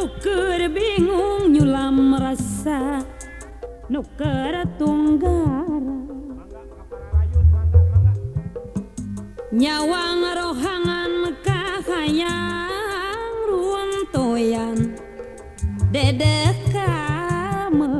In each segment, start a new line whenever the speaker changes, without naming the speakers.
nuker bingung nyulam rasa. Nuker tunggar nyawang rohangan kahayang runtoyan dedek kamer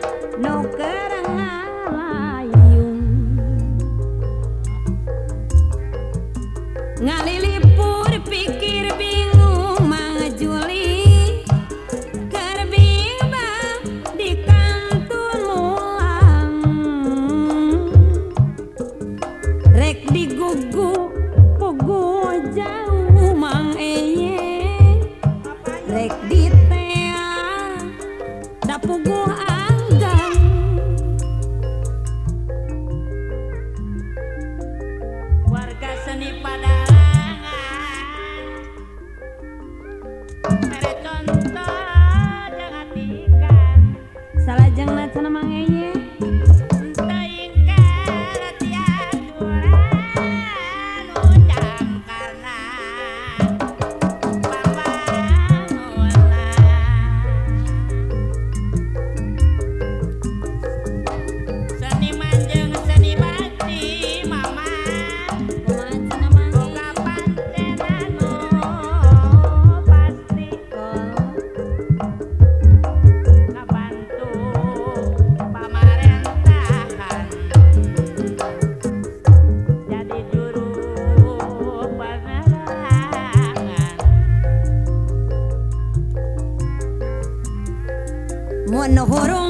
そのまま永遠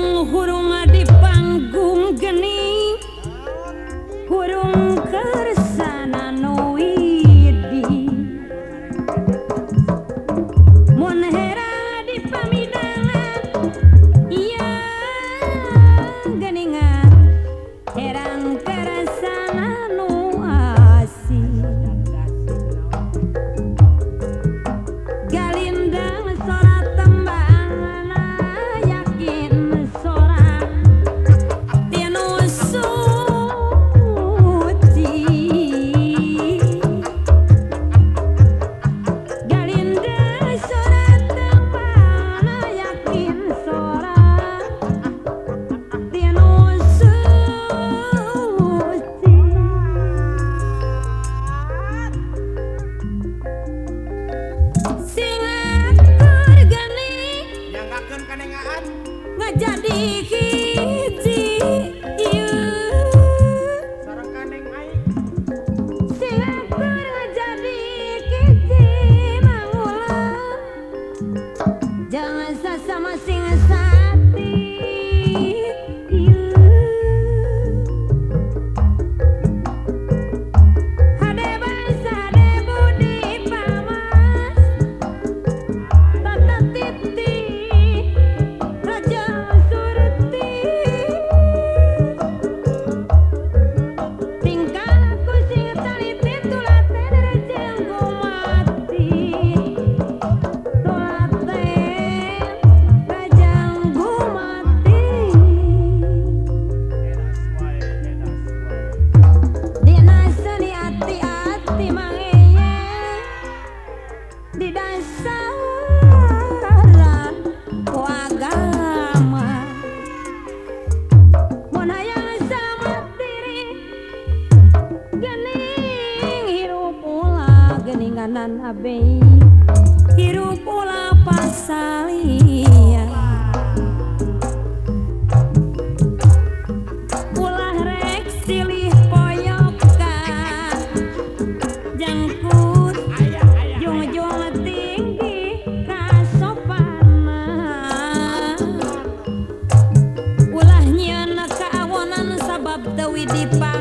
Hurung pisan Abei hirup ulah pasalia ulah rek silih poyokan jangkut jung-jung tinggi di kasopanan. Ulah nyieun kaawanan sabab deui dipang